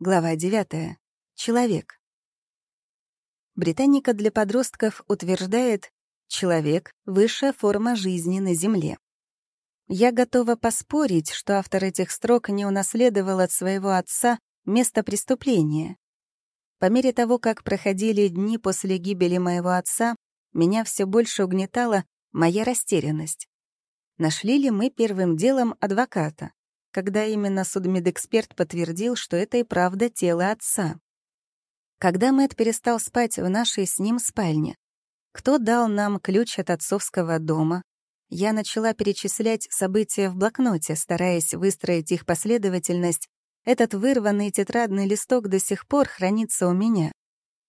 Глава 9. Человек. Британика для подростков утверждает, человек — высшая форма жизни на Земле. Я готова поспорить, что автор этих строк не унаследовал от своего отца место преступления. По мере того, как проходили дни после гибели моего отца, меня все больше угнетала моя растерянность. Нашли ли мы первым делом адвоката? Когда именно судмедэксперт подтвердил, что это и правда тело отца. Когда Мэтт перестал спать в нашей с ним спальне, кто дал нам ключ от отцовского дома? Я начала перечислять события в блокноте, стараясь выстроить их последовательность. Этот вырванный тетрадный листок до сих пор хранится у меня.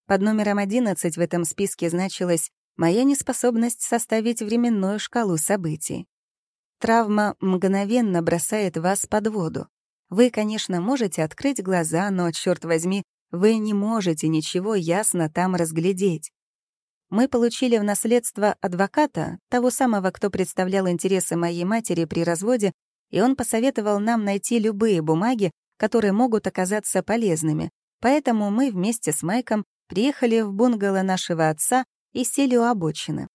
Под номером 11 в этом списке значилась моя неспособность составить временную шкалу событий. Травма мгновенно бросает вас под воду. Вы, конечно, можете открыть глаза, но, черт возьми, вы не можете ничего ясно там разглядеть. Мы получили в наследство адвоката, того самого, кто представлял интересы моей матери при разводе, и он посоветовал нам найти любые бумаги, которые могут оказаться полезными. Поэтому мы вместе с Майком приехали в бунгало нашего отца и сели у обочины.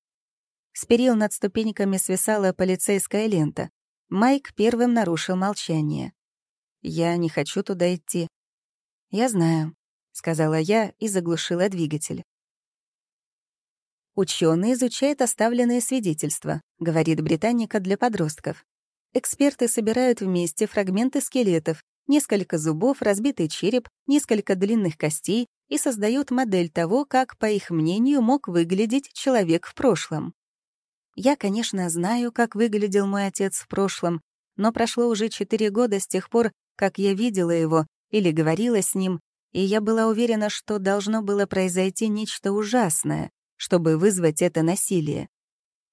С перил над ступеньками свисала полицейская лента. Майк первым нарушил молчание. «Я не хочу туда идти». «Я знаю», — сказала я и заглушила двигатель. Ученый изучает оставленные свидетельства, говорит Британика для подростков. Эксперты собирают вместе фрагменты скелетов, несколько зубов, разбитый череп, несколько длинных костей и создают модель того, как, по их мнению, мог выглядеть человек в прошлом. Я, конечно, знаю, как выглядел мой отец в прошлом, но прошло уже четыре года с тех пор, как я видела его или говорила с ним, и я была уверена, что должно было произойти нечто ужасное, чтобы вызвать это насилие.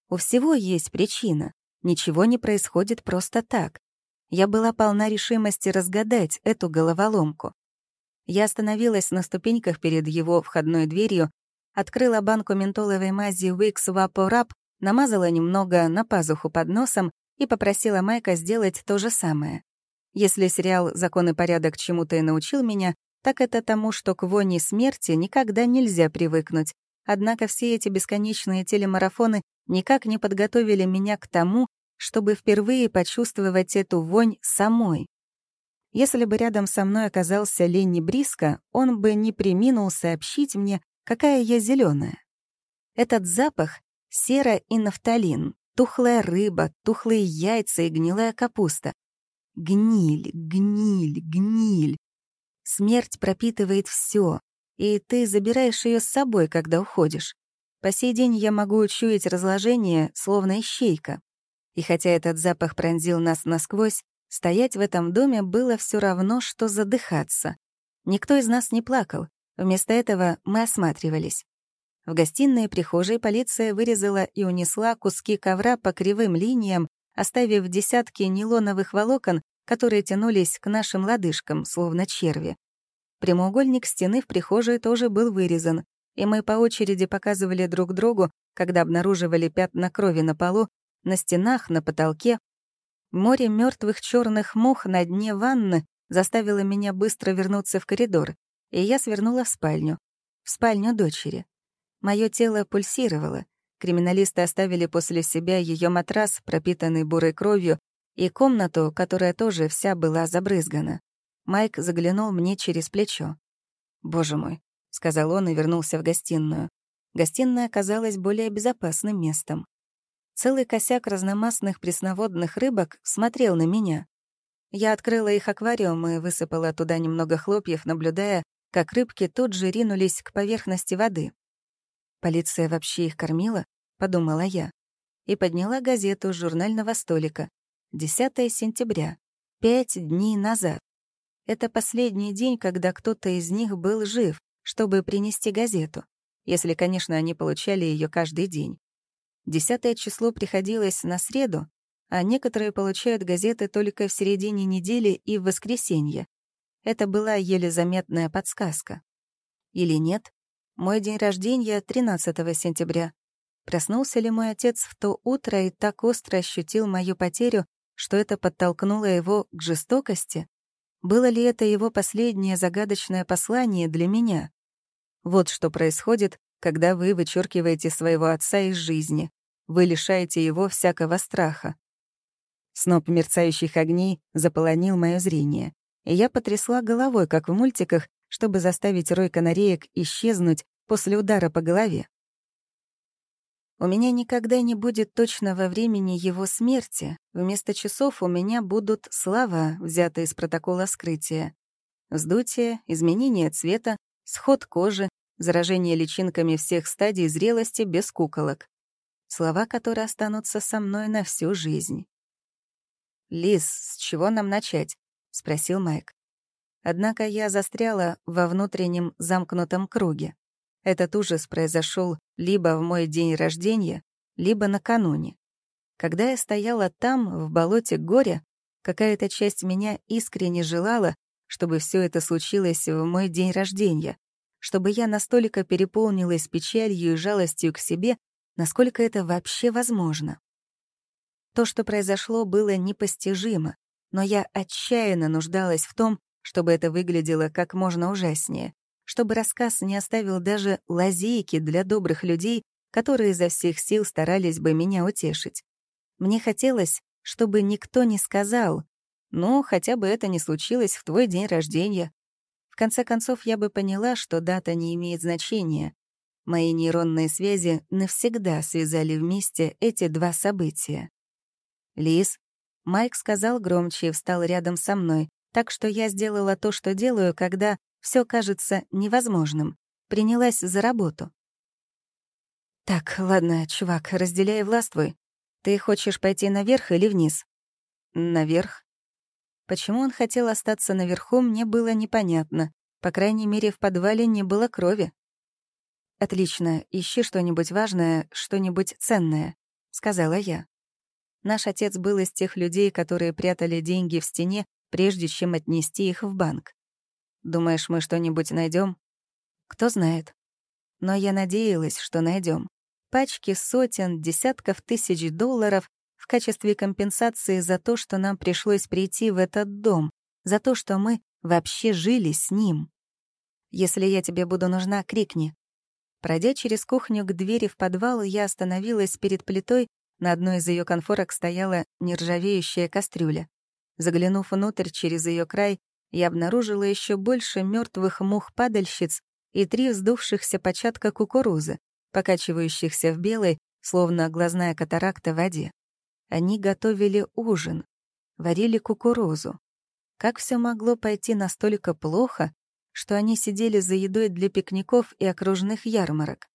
У всего есть причина. Ничего не происходит просто так. Я была полна решимости разгадать эту головоломку. Я остановилась на ступеньках перед его входной дверью, открыла банку ментоловой мази Wix Vaporub намазала немного на пазуху под носом и попросила Майка сделать то же самое. Если сериал «Закон и порядок» чему-то и научил меня, так это тому, что к воне смерти никогда нельзя привыкнуть. Однако все эти бесконечные телемарафоны никак не подготовили меня к тому, чтобы впервые почувствовать эту вонь самой. Если бы рядом со мной оказался Ленни Бриско, он бы не приминул сообщить мне, какая я зеленая. Этот запах Сера и нафталин, тухлая рыба, тухлые яйца и гнилая капуста. Гниль, гниль, гниль. Смерть пропитывает все, и ты забираешь ее с собой, когда уходишь. По сей день я могу учуять разложение, словно ищейка. И хотя этот запах пронзил нас насквозь, стоять в этом доме было все равно, что задыхаться. Никто из нас не плакал. Вместо этого мы осматривались. В гостиной и прихожей полиция вырезала и унесла куски ковра по кривым линиям, оставив десятки нейлоновых волокон, которые тянулись к нашим лодыжкам, словно черви. Прямоугольник стены в прихожей тоже был вырезан, и мы по очереди показывали друг другу, когда обнаруживали пятна крови на полу, на стенах, на потолке. Море мертвых черных мух на дне ванны заставило меня быстро вернуться в коридор, и я свернула в спальню. В спальню дочери. Мое тело пульсировало. Криминалисты оставили после себя ее матрас, пропитанный бурой кровью, и комнату, которая тоже вся была забрызгана. Майк заглянул мне через плечо. «Боже мой», — сказал он и вернулся в гостиную. Гостиная оказалась более безопасным местом. Целый косяк разномастных пресноводных рыбок смотрел на меня. Я открыла их аквариум и высыпала туда немного хлопьев, наблюдая, как рыбки тут же ринулись к поверхности воды. Полиция вообще их кормила? Подумала я. И подняла газету с журнального столика. 10 сентября. Пять дней назад. Это последний день, когда кто-то из них был жив, чтобы принести газету. Если, конечно, они получали ее каждый день. Десятое число приходилось на среду, а некоторые получают газеты только в середине недели и в воскресенье. Это была еле заметная подсказка. Или нет? Мой день рождения — 13 сентября. Проснулся ли мой отец в то утро и так остро ощутил мою потерю, что это подтолкнуло его к жестокости? Было ли это его последнее загадочное послание для меня? Вот что происходит, когда вы вычеркиваете своего отца из жизни. Вы лишаете его всякого страха. Сноп мерцающих огней заполонил мое зрение, и я потрясла головой, как в мультиках, чтобы заставить рой канареек исчезнуть после удара по голове. У меня никогда не будет точного времени его смерти. Вместо часов у меня будут слова, взятые из протокола скрытия. Вздутие, изменение цвета, сход кожи, заражение личинками всех стадий зрелости без куколок. Слова, которые останутся со мной на всю жизнь. «Лиз, с чего нам начать?» — спросил Майк. Однако я застряла во внутреннем замкнутом круге. Этот ужас произошел либо в мой день рождения, либо накануне. Когда я стояла там, в болоте горя, какая-то часть меня искренне желала, чтобы все это случилось в мой день рождения, чтобы я настолько переполнилась печалью и жалостью к себе, насколько это вообще возможно. То, что произошло, было непостижимо, но я отчаянно нуждалась в том, чтобы это выглядело как можно ужаснее чтобы рассказ не оставил даже лазейки для добрых людей, которые изо всех сил старались бы меня утешить. Мне хотелось, чтобы никто не сказал, «Ну, хотя бы это не случилось в твой день рождения». В конце концов, я бы поняла, что дата не имеет значения. Мои нейронные связи навсегда связали вместе эти два события. «Лиз», — Майк сказал громче и встал рядом со мной, так что я сделала то, что делаю, когда все кажется невозможным. Принялась за работу. «Так, ладно, чувак, разделяй властвуй. Ты хочешь пойти наверх или вниз?» «Наверх». Почему он хотел остаться наверху, мне было непонятно. По крайней мере, в подвале не было крови. «Отлично, ищи что-нибудь важное, что-нибудь ценное», — сказала я. Наш отец был из тех людей, которые прятали деньги в стене, прежде чем отнести их в банк. Думаешь, мы что-нибудь найдем? Кто знает. Но я надеялась, что найдем. Пачки сотен, десятков тысяч долларов в качестве компенсации за то, что нам пришлось прийти в этот дом, за то, что мы вообще жили с ним. Если я тебе буду нужна, крикни. Пройдя через кухню к двери в подвал, я остановилась перед плитой, на одной из ее конфорок стояла нержавеющая кастрюля. Заглянув внутрь через ее край, я обнаружила еще больше мертвых мух-падальщиц и три вздувшихся початка кукурузы, покачивающихся в белой, словно глазная катаракта, воде. Они готовили ужин, варили кукурузу. Как все могло пойти настолько плохо, что они сидели за едой для пикников и окружных ярмарок?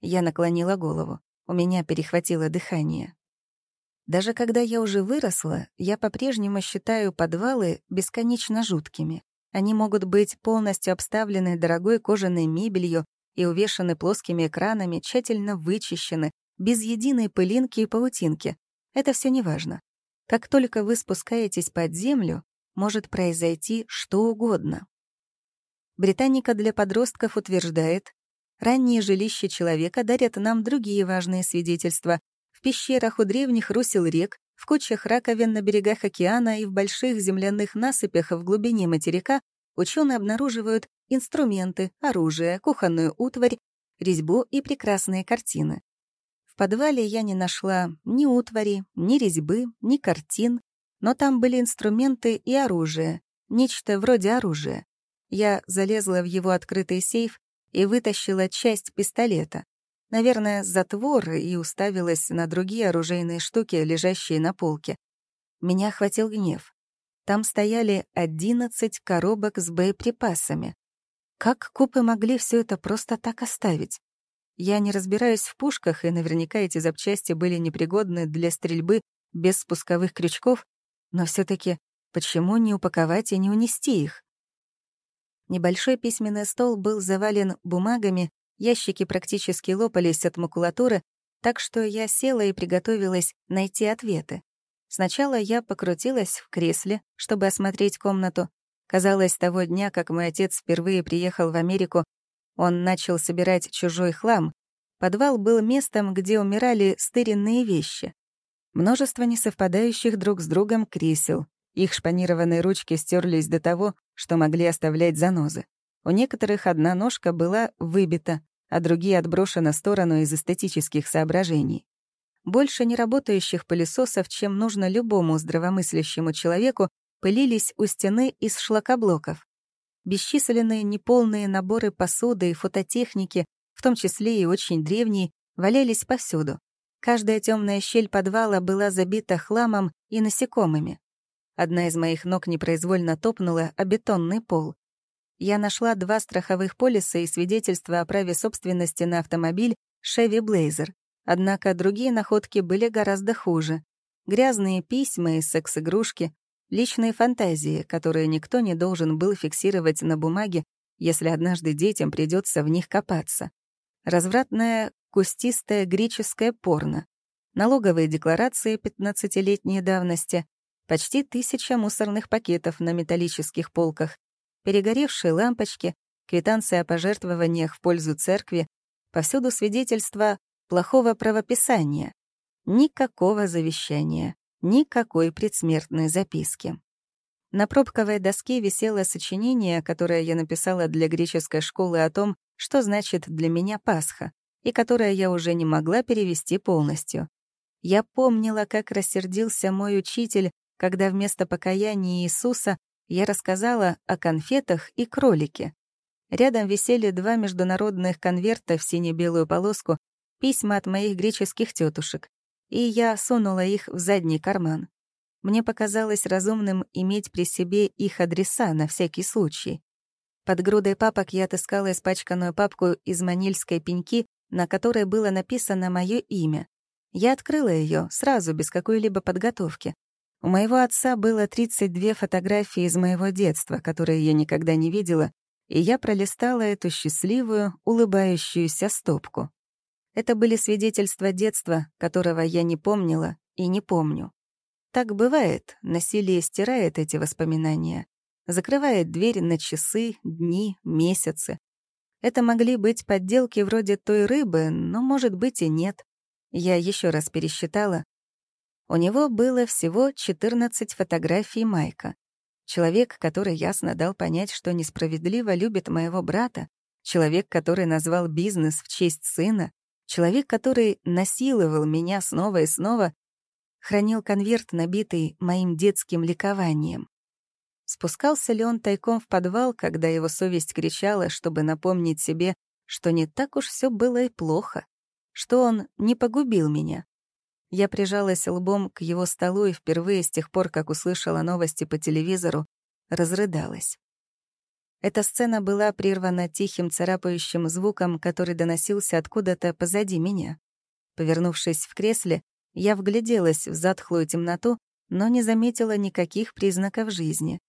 Я наклонила голову. У меня перехватило дыхание. Даже когда я уже выросла, я по-прежнему считаю подвалы бесконечно жуткими. Они могут быть полностью обставлены дорогой кожаной мебелью и увешаны плоскими экранами, тщательно вычищены, без единой пылинки и паутинки. Это все неважно. Как только вы спускаетесь под землю, может произойти что угодно. Британика для подростков утверждает, ранние жилища человека дарят нам другие важные свидетельства, в пещерах у древних русел рек, в кучах раковин на берегах океана и в больших земляных насыпях в глубине материка ученые обнаруживают инструменты, оружие, кухонную утварь, резьбу и прекрасные картины. В подвале я не нашла ни утвари, ни резьбы, ни картин, но там были инструменты и оружие, нечто вроде оружия. Я залезла в его открытый сейф и вытащила часть пистолета наверное, затвор и уставилась на другие оружейные штуки, лежащие на полке. Меня охватил гнев. Там стояли одиннадцать коробок с боеприпасами. Как купы могли все это просто так оставить? Я не разбираюсь в пушках, и наверняка эти запчасти были непригодны для стрельбы без спусковых крючков, но все таки почему не упаковать и не унести их? Небольшой письменный стол был завален бумагами, Ящики практически лопались от макулатуры, так что я села и приготовилась найти ответы. Сначала я покрутилась в кресле, чтобы осмотреть комнату. Казалось, того дня, как мой отец впервые приехал в Америку, он начал собирать чужой хлам. Подвал был местом, где умирали стыренные вещи. Множество несовпадающих друг с другом кресел, Их шпанированные ручки стерлись до того, что могли оставлять занозы. У некоторых одна ножка была выбита, а другие отброшены в сторону из эстетических соображений. Больше неработающих пылесосов, чем нужно любому здравомыслящему человеку, пылились у стены из шлакоблоков. Бесчисленные неполные наборы посуды и фототехники, в том числе и очень древние, валялись повсюду. Каждая темная щель подвала была забита хламом и насекомыми. Одна из моих ног непроизвольно топнула о бетонный пол. Я нашла два страховых полиса и свидетельство о праве собственности на автомобиль Chevy Blazer. Однако другие находки были гораздо хуже. Грязные письма и секс-игрушки, личные фантазии, которые никто не должен был фиксировать на бумаге, если однажды детям придется в них копаться. Развратное кустистое греческое порно, налоговые декларации 15-летней давности, почти тысяча мусорных пакетов на металлических полках, перегоревшие лампочки, квитанции о пожертвованиях в пользу церкви, повсюду свидетельства плохого правописания, никакого завещания, никакой предсмертной записки. На пробковой доске висело сочинение, которое я написала для греческой школы о том, что значит для меня Пасха, и которое я уже не могла перевести полностью. Я помнила, как рассердился мой учитель, когда вместо покаяния Иисуса я рассказала о конфетах и кролике. Рядом висели два международных конверта в сине-белую полоску, письма от моих греческих тетушек, и я сунула их в задний карман. Мне показалось разумным иметь при себе их адреса на всякий случай. Под грудой папок я отыскала испачканную папку из манильской пеньки, на которой было написано мое имя. Я открыла ее сразу, без какой-либо подготовки, у моего отца было 32 фотографии из моего детства, которые я никогда не видела, и я пролистала эту счастливую, улыбающуюся стопку. Это были свидетельства детства, которого я не помнила и не помню. Так бывает, насилие стирает эти воспоминания, закрывает дверь на часы, дни, месяцы. Это могли быть подделки вроде той рыбы, но, может быть, и нет. Я еще раз пересчитала, у него было всего 14 фотографий Майка. Человек, который ясно дал понять, что несправедливо любит моего брата, человек, который назвал бизнес в честь сына, человек, который насиловал меня снова и снова, хранил конверт, набитый моим детским ликованием. Спускался ли он тайком в подвал, когда его совесть кричала, чтобы напомнить себе, что не так уж все было и плохо, что он не погубил меня, я прижалась лбом к его столу и впервые с тех пор, как услышала новости по телевизору, разрыдалась. Эта сцена была прервана тихим царапающим звуком, который доносился откуда-то позади меня. Повернувшись в кресле, я вгляделась в затхлую темноту, но не заметила никаких признаков жизни.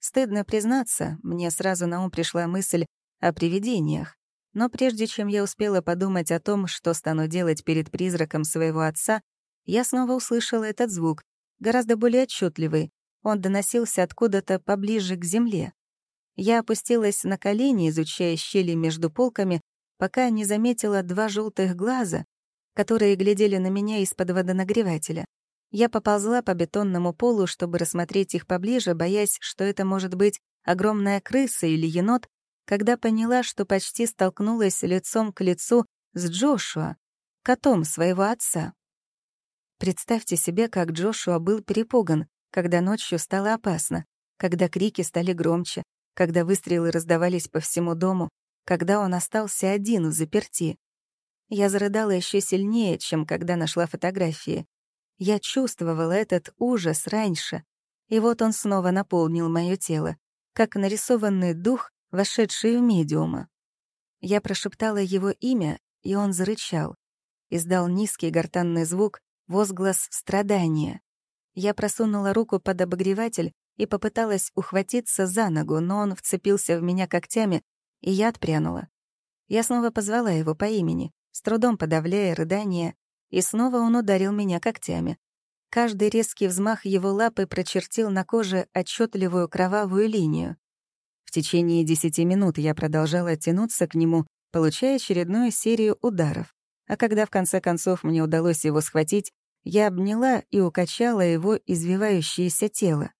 Стыдно признаться, мне сразу на ум пришла мысль о привидениях. Но прежде чем я успела подумать о том, что стану делать перед призраком своего отца, я снова услышала этот звук, гораздо более отчетливый. Он доносился откуда-то поближе к земле. Я опустилась на колени, изучая щели между полками, пока не заметила два желтых глаза, которые глядели на меня из-под водонагревателя. Я поползла по бетонному полу, чтобы рассмотреть их поближе, боясь, что это может быть огромная крыса или енот, когда поняла, что почти столкнулась лицом к лицу с Джошуа, котом своего отца. Представьте себе, как Джошуа был перепуган, когда ночью стало опасно, когда крики стали громче, когда выстрелы раздавались по всему дому, когда он остался один в заперти. Я зарыдала еще сильнее, чем когда нашла фотографии. Я чувствовала этот ужас раньше, и вот он снова наполнил мое тело, как нарисованный дух, вошедший в медиума. Я прошептала его имя, и он зарычал. Издал низкий гортанный звук, возглас страдания. Я просунула руку под обогреватель и попыталась ухватиться за ногу, но он вцепился в меня когтями, и я отпрянула. Я снова позвала его по имени, с трудом подавляя рыдание, и снова он ударил меня когтями. Каждый резкий взмах его лапы прочертил на коже отчетливую кровавую линию. В течение десяти минут я продолжала тянуться к нему, получая очередную серию ударов. А когда в конце концов мне удалось его схватить, я обняла и укачала его извивающееся тело.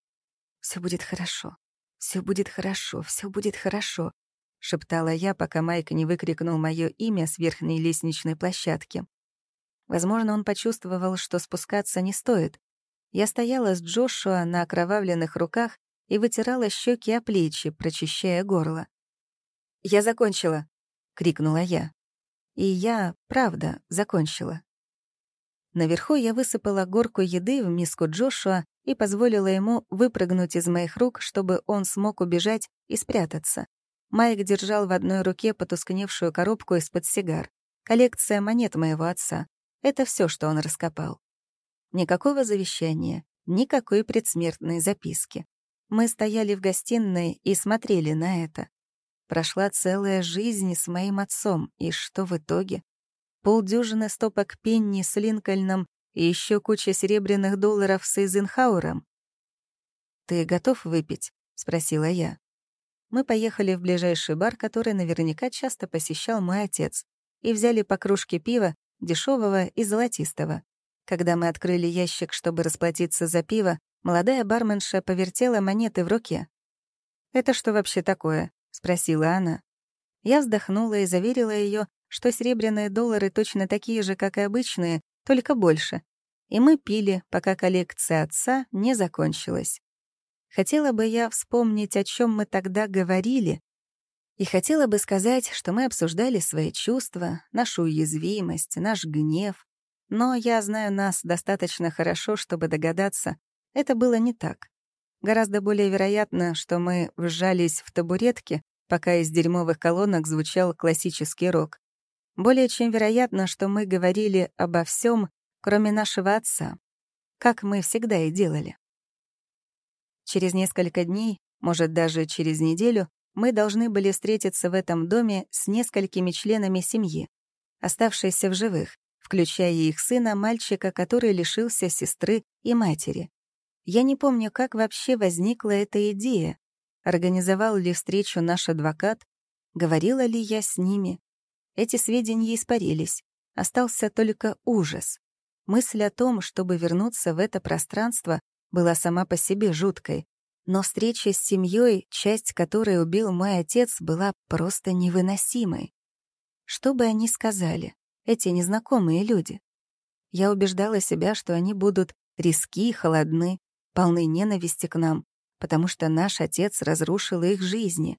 Все будет хорошо. Все будет хорошо. Все будет хорошо», — шептала я, пока Майк не выкрикнул мое имя с верхней лестничной площадки. Возможно, он почувствовал, что спускаться не стоит. Я стояла с Джошуа на окровавленных руках и вытирала щеки о плечи, прочищая горло. «Я закончила!» — крикнула я. И я, правда, закончила. Наверху я высыпала горку еды в миску Джошуа и позволила ему выпрыгнуть из моих рук, чтобы он смог убежать и спрятаться. Майк держал в одной руке потускневшую коробку из-под сигар. Коллекция монет моего отца. Это все, что он раскопал. Никакого завещания, никакой предсмертной записки. Мы стояли в гостиной и смотрели на это. Прошла целая жизнь с моим отцом, и что в итоге? Полдюжины стопок пенни с Линкольном и еще куча серебряных долларов с Эйзенхауэром. «Ты готов выпить?» — спросила я. Мы поехали в ближайший бар, который наверняка часто посещал мой отец, и взяли по кружке пива, дешевого и золотистого. Когда мы открыли ящик, чтобы расплатиться за пиво, молодая барменша повертела монеты в руке. «Это что вообще такое?» — спросила она. Я вздохнула и заверила ее, что серебряные доллары точно такие же, как и обычные, только больше. И мы пили, пока коллекция отца не закончилась. Хотела бы я вспомнить, о чем мы тогда говорили, и хотела бы сказать, что мы обсуждали свои чувства, нашу уязвимость, наш гнев. Но я знаю нас достаточно хорошо, чтобы догадаться, это было не так. Гораздо более вероятно, что мы вжались в табуретки, пока из дерьмовых колонок звучал классический рок. Более чем вероятно, что мы говорили обо всем, кроме нашего отца, как мы всегда и делали. Через несколько дней, может, даже через неделю, мы должны были встретиться в этом доме с несколькими членами семьи, оставшиеся в живых, включая их сына, мальчика, который лишился сестры и матери. Я не помню, как вообще возникла эта идея. Организовал ли встречу наш адвокат? Говорила ли я с ними? Эти сведения испарились. Остался только ужас. Мысль о том, чтобы вернуться в это пространство, была сама по себе жуткой. Но встреча с семьей, часть которой убил мой отец, была просто невыносимой. Что бы они сказали, эти незнакомые люди? Я убеждала себя, что они будут риски, холодны, полны ненависти к нам, потому что наш отец разрушил их жизни.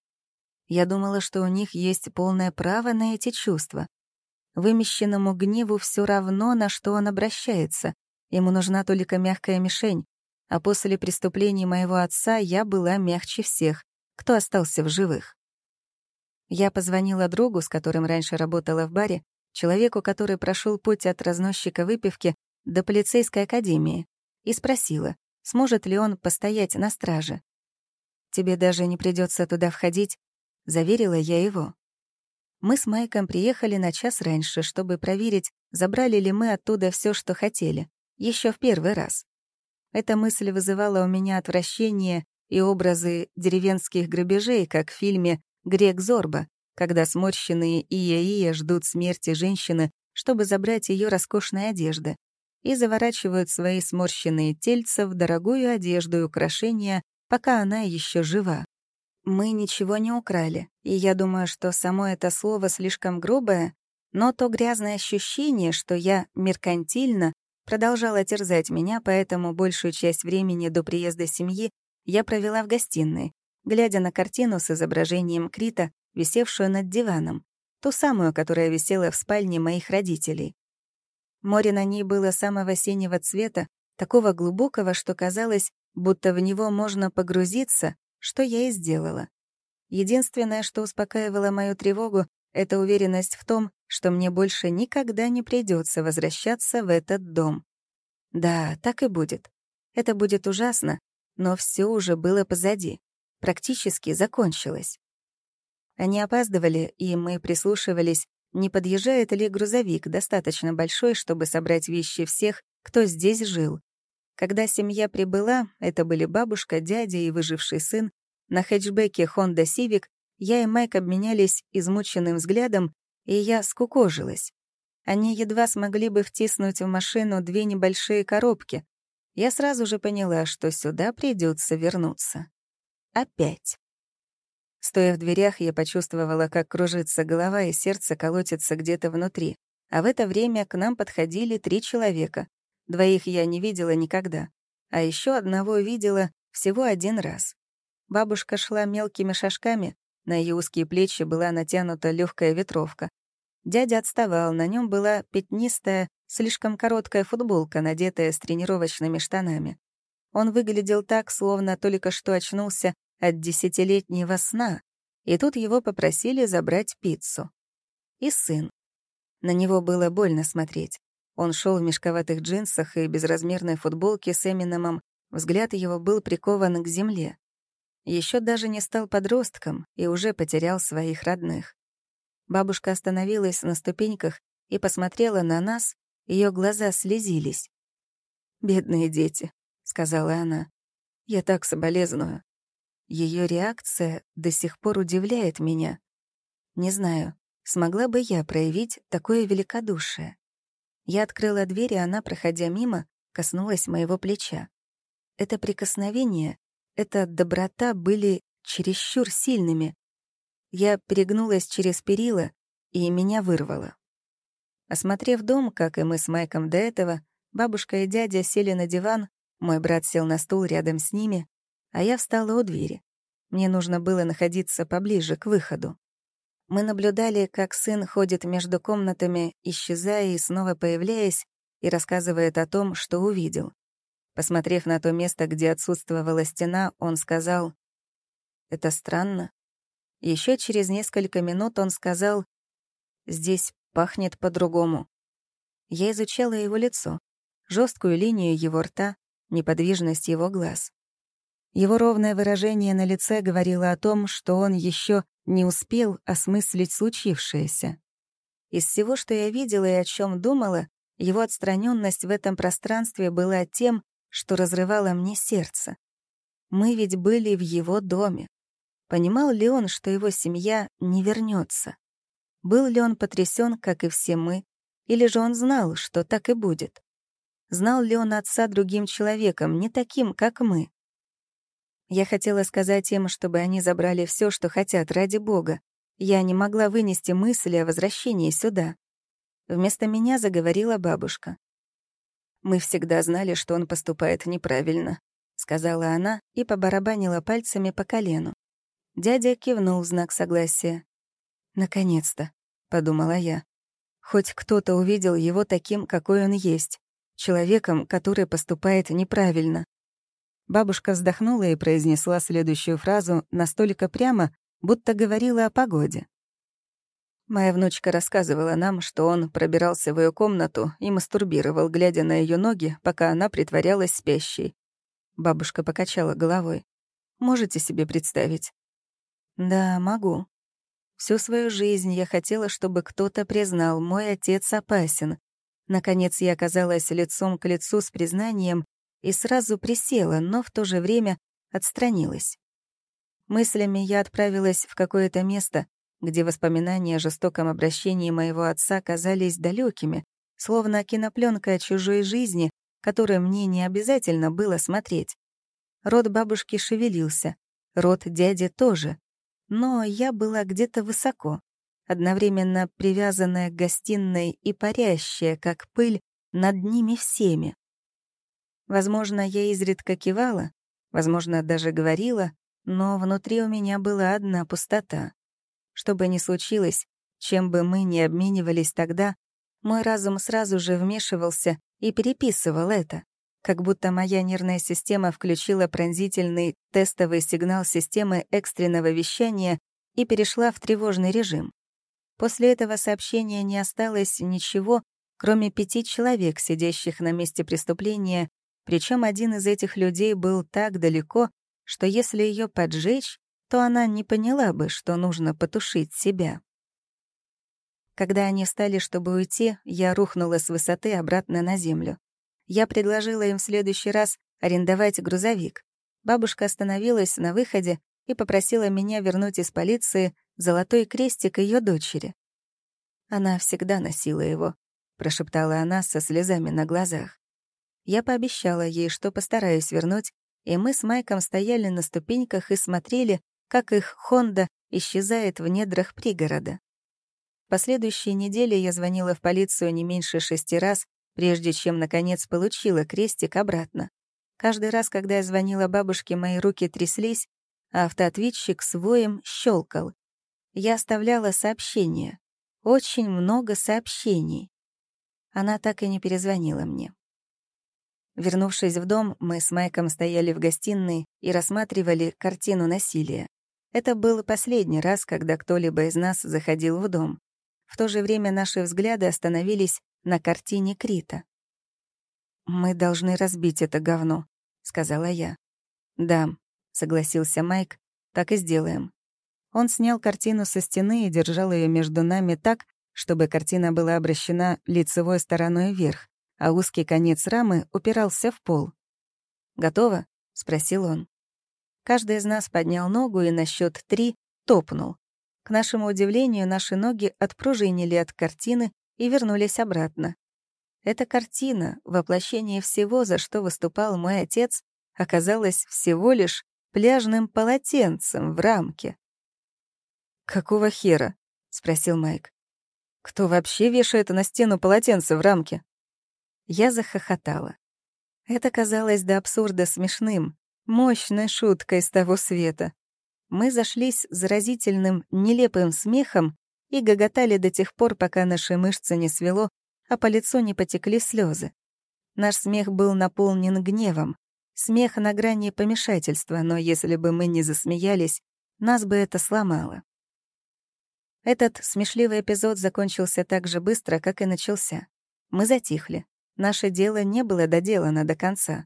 Я думала, что у них есть полное право на эти чувства. Вымещенному гневу все равно, на что он обращается. Ему нужна только мягкая мишень, а после преступлений моего отца я была мягче всех, кто остался в живых. Я позвонила другу, с которым раньше работала в баре, человеку, который прошел путь от разносчика выпивки до полицейской академии, и спросила, сможет ли он постоять на страже. «Тебе даже не придется туда входить», — заверила я его. Мы с Майком приехали на час раньше, чтобы проверить, забрали ли мы оттуда все, что хотели, еще в первый раз. Эта мысль вызывала у меня отвращение и образы деревенских грабежей, как в фильме «Грек Зорба», когда сморщенные Ия-Ия ждут смерти женщины, чтобы забрать ее роскошные одежды, и заворачивают свои сморщенные тельца в дорогую одежду и украшения, пока она еще жива. Мы ничего не украли, и я думаю, что само это слово слишком грубое, но то грязное ощущение, что я меркантильно продолжала терзать меня, поэтому большую часть времени до приезда семьи я провела в гостиной, глядя на картину с изображением Крита, висевшую над диваном, ту самую, которая висела в спальне моих родителей. Море на ней было самого синего цвета, такого глубокого, что казалось, будто в него можно погрузиться, что я и сделала. Единственное, что успокаивало мою тревогу, это уверенность в том, что мне больше никогда не придется возвращаться в этот дом. Да, так и будет. Это будет ужасно, но все уже было позади. Практически закончилось. Они опаздывали, и мы прислушивались, не подъезжает ли грузовик достаточно большой, чтобы собрать вещи всех, кто здесь жил. Когда семья прибыла, это были бабушка, дядя и выживший сын, на хэтчбеке Honda Civic я и Майк обменялись измученным взглядом, и я скукожилась. Они едва смогли бы втиснуть в машину две небольшие коробки. я сразу же поняла, что сюда придется вернуться. Опять. Стоя в дверях, я почувствовала, как кружится голова и сердце колотится где-то внутри. А в это время к нам подходили три человека. Двоих я не видела никогда. А еще одного видела всего один раз. Бабушка шла мелкими шажками, на ее узкие плечи была натянута легкая ветровка. Дядя отставал, на нем была пятнистая, слишком короткая футболка, надетая с тренировочными штанами. Он выглядел так, словно только что очнулся от десятилетнего сна, и тут его попросили забрать пиццу. И сын. На него было больно смотреть. Он шел в мешковатых джинсах и безразмерной футболке с Эминемом, взгляд его был прикован к земле. Еще даже не стал подростком и уже потерял своих родных. Бабушка остановилась на ступеньках и посмотрела на нас, ее глаза слезились. «Бедные дети», — сказала она. «Я так соболезную». Ее реакция до сих пор удивляет меня. Не знаю, смогла бы я проявить такое великодушие. Я открыла дверь, и она, проходя мимо, коснулась моего плеча. Это прикосновение эта доброта были чересчур сильными. Я перегнулась через перила, и меня вырвало. Осмотрев дом, как и мы с Майком до этого, бабушка и дядя сели на диван, мой брат сел на стул рядом с ними, а я встала у двери. Мне нужно было находиться поближе к выходу. Мы наблюдали, как сын ходит между комнатами, исчезая и снова появляясь, и рассказывает о том, что увидел. Посмотрев на то место, где отсутствовала стена, он сказал, «Это странно». Еще через несколько минут он сказал, «Здесь пахнет по-другому». Я изучала его лицо, жесткую линию его рта, неподвижность его глаз. Его ровное выражение на лице говорило о том, что он еще не успел осмыслить случившееся. Из всего, что я видела и о чем думала, его отстраненность в этом пространстве была тем, что разрывало мне сердце. Мы ведь были в его доме. Понимал ли он, что его семья не вернется? Был ли он потрясен, как и все мы, или же он знал, что так и будет? Знал ли он отца другим человеком, не таким, как мы? Я хотела сказать им, чтобы они забрали все, что хотят, ради Бога. Я не могла вынести мысли о возвращении сюда. Вместо меня заговорила бабушка. Мы всегда знали, что он поступает неправильно», — сказала она и побарабанила пальцами по колену. Дядя кивнул в знак согласия. «Наконец-то», — подумала я. «Хоть кто-то увидел его таким, какой он есть, человеком, который поступает неправильно». Бабушка вздохнула и произнесла следующую фразу настолько прямо, будто говорила о погоде. Моя внучка рассказывала нам, что он пробирался в ее комнату и мастурбировал, глядя на ее ноги, пока она притворялась спящей. Бабушка покачала головой. «Можете себе представить?» «Да, могу. Всю свою жизнь я хотела, чтобы кто-то признал, мой отец опасен. Наконец я оказалась лицом к лицу с признанием и сразу присела, но в то же время отстранилась. Мыслями я отправилась в какое-то место, где воспоминания о жестоком обращении моего отца казались далекими, словно кинопленка о чужой жизни, которую мне не обязательно было смотреть. Рот бабушки шевелился, рот дяди тоже. Но я была где-то высоко, одновременно привязанная к гостиной и парящая, как пыль, над ними всеми. Возможно, я изредка кивала, возможно, даже говорила, но внутри у меня была одна пустота. Что бы ни случилось, чем бы мы ни обменивались тогда, мой разум сразу же вмешивался и переписывал это, как будто моя нервная система включила пронзительный тестовый сигнал системы экстренного вещания и перешла в тревожный режим. После этого сообщения не осталось ничего, кроме пяти человек, сидящих на месте преступления, причем один из этих людей был так далеко, что если ее поджечь, то она не поняла бы, что нужно потушить себя. Когда они встали, чтобы уйти, я рухнула с высоты обратно на землю. Я предложила им в следующий раз арендовать грузовик. Бабушка остановилась на выходе и попросила меня вернуть из полиции золотой крестик ее дочери. Она всегда носила его, прошептала она со слезами на глазах. Я пообещала ей, что постараюсь вернуть, и мы с Майком стояли на ступеньках и смотрели, как их «Хонда» исчезает в недрах пригорода. В последующие недели я звонила в полицию не меньше шести раз, прежде чем, наконец, получила крестик обратно. Каждый раз, когда я звонила бабушке, мои руки тряслись, а автоответчик с воем щелкал. Я оставляла сообщения. Очень много сообщений. Она так и не перезвонила мне. Вернувшись в дом, мы с Майком стояли в гостиной и рассматривали картину насилия. Это был последний раз, когда кто-либо из нас заходил в дом. В то же время наши взгляды остановились на картине Крита. «Мы должны разбить это говно», — сказала я. «Да», — согласился Майк, — «так и сделаем». Он снял картину со стены и держал ее между нами так, чтобы картина была обращена лицевой стороной вверх, а узкий конец рамы упирался в пол. «Готово?» — спросил он. Каждый из нас поднял ногу и на счет три топнул. К нашему удивлению, наши ноги отпружинили от картины и вернулись обратно. Эта картина, воплощение всего, за что выступал мой отец, оказалась всего лишь пляжным полотенцем в рамке. «Какого хера?» — спросил Майк. «Кто вообще вешает на стену полотенце в рамке?» Я захохотала. Это казалось до абсурда смешным, мощной шуткой с того света. Мы зашлись заразительным, нелепым смехом и гоготали до тех пор, пока наши мышцы не свело, а по лицу не потекли слезы. Наш смех был наполнен гневом, смех на грани помешательства, но если бы мы не засмеялись, нас бы это сломало. Этот смешливый эпизод закончился так же быстро, как и начался. Мы затихли. Наше дело не было доделано до конца.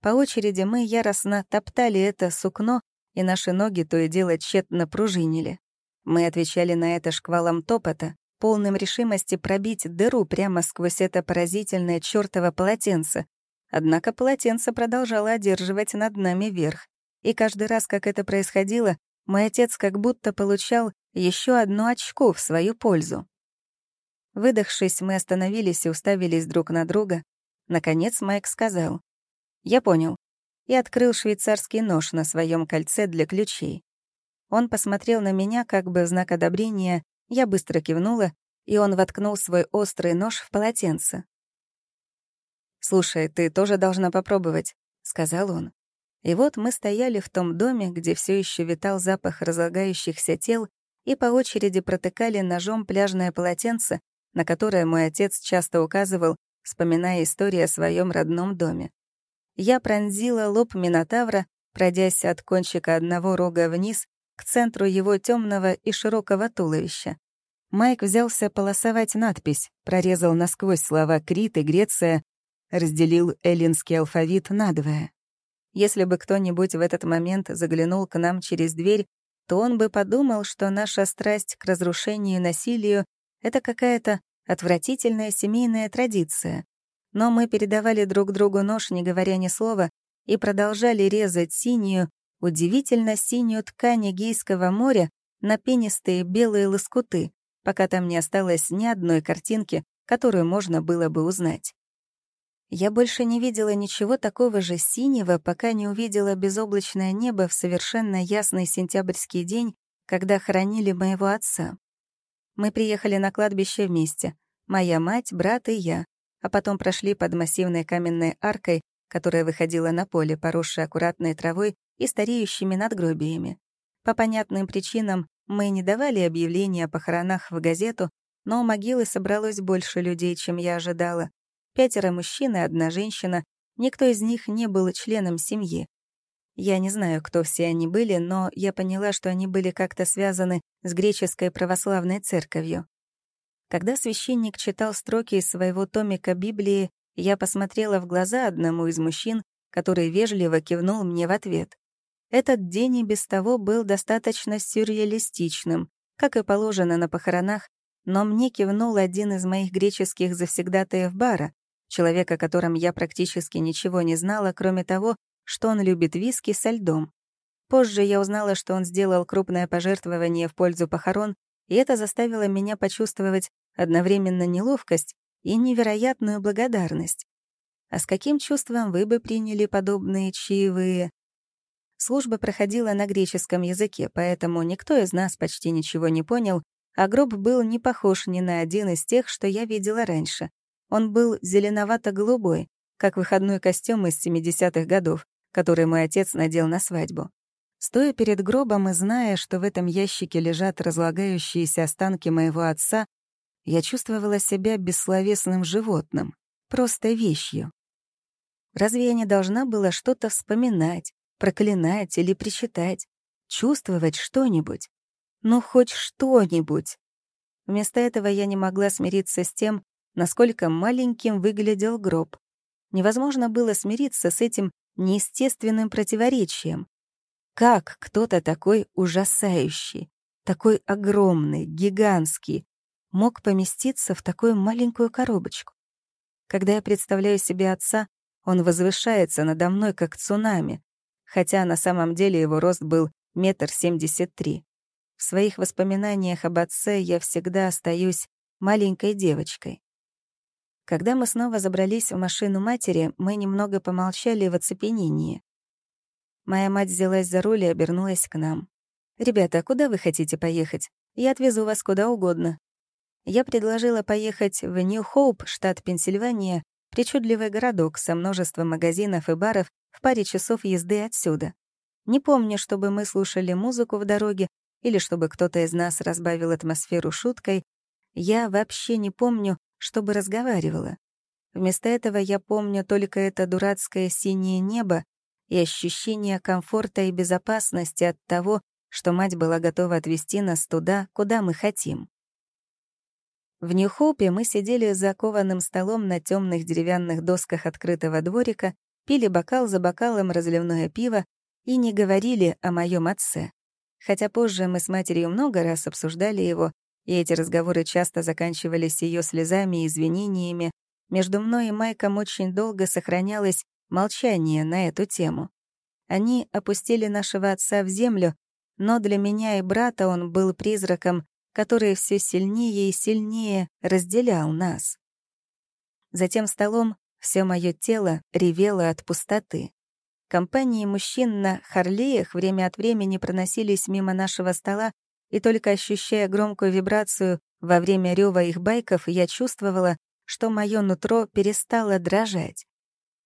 По очереди мы яростно топтали это сукно, и наши ноги то и дело тщетно пружинили. Мы отвечали на это шквалом топота, полным решимости пробить дыру прямо сквозь это поразительное чёртово полотенце. Однако полотенце продолжало одерживать над нами верх. И каждый раз, как это происходило, мой отец как будто получал еще одно очко в свою пользу. Выдохшись, мы остановились и уставились друг на друга. Наконец Майк сказал. «Я понял». И открыл швейцарский нож на своем кольце для ключей. Он посмотрел на меня как бы в знак одобрения, я быстро кивнула, и он воткнул свой острый нож в полотенце. «Слушай, ты тоже должна попробовать», — сказал он. И вот мы стояли в том доме, где все еще витал запах разлагающихся тел, и по очереди протыкали ножом пляжное полотенце, на которое мой отец часто указывал, вспоминая историю о своем родном доме. Я пронзила лоб Минотавра, пройдясь от кончика одного рога вниз к центру его темного и широкого туловища. Майк взялся полосовать надпись, прорезал насквозь слова «Крит» и «Греция», разделил эллинский алфавит надвое. Если бы кто-нибудь в этот момент заглянул к нам через дверь, то он бы подумал, что наша страсть к разрушению и насилию — это какая-то отвратительная семейная традиция. Но мы передавали друг другу нож, не говоря ни слова, и продолжали резать синюю, удивительно синюю ткань Эгейского моря на пенистые белые лоскуты, пока там не осталось ни одной картинки, которую можно было бы узнать. Я больше не видела ничего такого же синего, пока не увидела безоблачное небо в совершенно ясный сентябрьский день, когда хоронили моего отца. Мы приехали на кладбище вместе. Моя мать, брат и я. А потом прошли под массивной каменной аркой, которая выходила на поле, поросшее аккуратной травой и стареющими надгробиями. По понятным причинам мы не давали объявления о похоронах в газету, но у могилы собралось больше людей, чем я ожидала. Пятеро мужчин и одна женщина, никто из них не был членом семьи. Я не знаю, кто все они были, но я поняла, что они были как-то связаны с греческой православной церковью. Когда священник читал строки из своего томика Библии, я посмотрела в глаза одному из мужчин, который вежливо кивнул мне в ответ. Этот день и без того был достаточно сюрреалистичным, как и положено на похоронах, но мне кивнул один из моих греческих завсегдатаев бара, человек, о котором я практически ничего не знала, кроме того, что он любит виски со льдом. Позже я узнала, что он сделал крупное пожертвование в пользу похорон, и это заставило меня почувствовать одновременно неловкость и невероятную благодарность. А с каким чувством вы бы приняли подобные чаевые? Служба проходила на греческом языке, поэтому никто из нас почти ничего не понял, а гроб был не похож ни на один из тех, что я видела раньше. Он был зеленовато-голубой, как выходной костюм из 70-х годов, который мой отец надел на свадьбу. Стоя перед гробом и зная, что в этом ящике лежат разлагающиеся останки моего отца, я чувствовала себя бессловесным животным, просто вещью. Разве я не должна была что-то вспоминать, проклинать или причитать, чувствовать что-нибудь? Ну, хоть что-нибудь. Вместо этого я не могла смириться с тем, насколько маленьким выглядел гроб. Невозможно было смириться с этим неестественным противоречием. Как кто-то такой ужасающий, такой огромный, гигантский, мог поместиться в такую маленькую коробочку? Когда я представляю себе отца, он возвышается надо мной, как цунами, хотя на самом деле его рост был метр семьдесят три. В своих воспоминаниях об отце я всегда остаюсь маленькой девочкой. Когда мы снова забрались в машину матери, мы немного помолчали в оцепенении. Моя мать взялась за руль и обернулась к нам. «Ребята, куда вы хотите поехать? Я отвезу вас куда угодно». Я предложила поехать в Нью-Хоуп, штат Пенсильвания, причудливый городок со множеством магазинов и баров в паре часов езды отсюда. Не помню, чтобы мы слушали музыку в дороге или чтобы кто-то из нас разбавил атмосферу шуткой. Я вообще не помню, чтобы разговаривала. Вместо этого я помню только это дурацкое синее небо и ощущение комфорта и безопасности от того, что мать была готова отвезти нас туда, куда мы хотим. В Нью-Хоупе мы сидели за кованым столом на темных деревянных досках открытого дворика, пили бокал за бокалом разливное пиво и не говорили о моем отце. Хотя позже мы с матерью много раз обсуждали его, и эти разговоры часто заканчивались ее слезами и извинениями, между мной и Майком очень долго сохранялось молчание на эту тему. Они опустили нашего отца в землю, но для меня и брата он был призраком, который все сильнее и сильнее разделял нас. За тем столом все мое тело ревело от пустоты. Компании мужчин на Харлеях время от времени проносились мимо нашего стола, и только ощущая громкую вибрацию во время рева их байков, я чувствовала, что мое нутро перестало дрожать.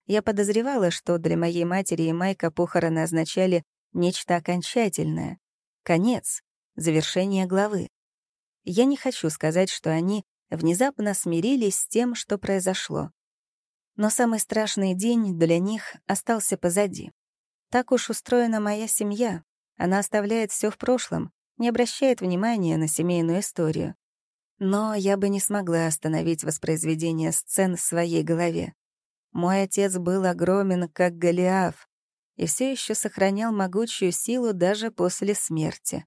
Я подозревала, что для моей матери и Майка похороны означали нечто окончательное. Конец, завершение главы. Я не хочу сказать, что они внезапно смирились с тем, что произошло. Но самый страшный день для них остался позади. Так уж устроена моя семья. Она оставляет все в прошлом, не обращает внимания на семейную историю. Но я бы не смогла остановить воспроизведение сцен в своей голове. Мой отец был огромен, как Голиаф, и все еще сохранял могучую силу даже после смерти.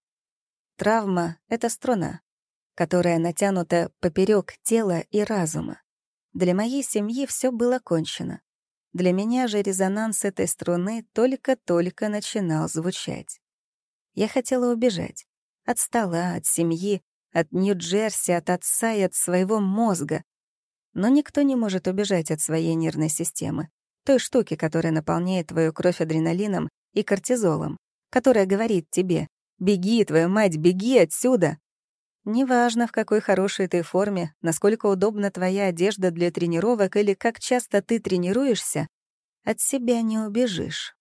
Травма — это струна, которая натянута поперек тела и разума. Для моей семьи все было кончено. Для меня же резонанс этой струны только-только начинал звучать. Я хотела убежать. От стола, от семьи, от Нью-Джерси, от отца и от своего мозга. Но никто не может убежать от своей нервной системы, той штуки, которая наполняет твою кровь адреналином и кортизолом, которая говорит тебе «Беги, твою мать, беги отсюда!» Неважно, в какой хорошей ты форме, насколько удобна твоя одежда для тренировок или как часто ты тренируешься, от себя не убежишь.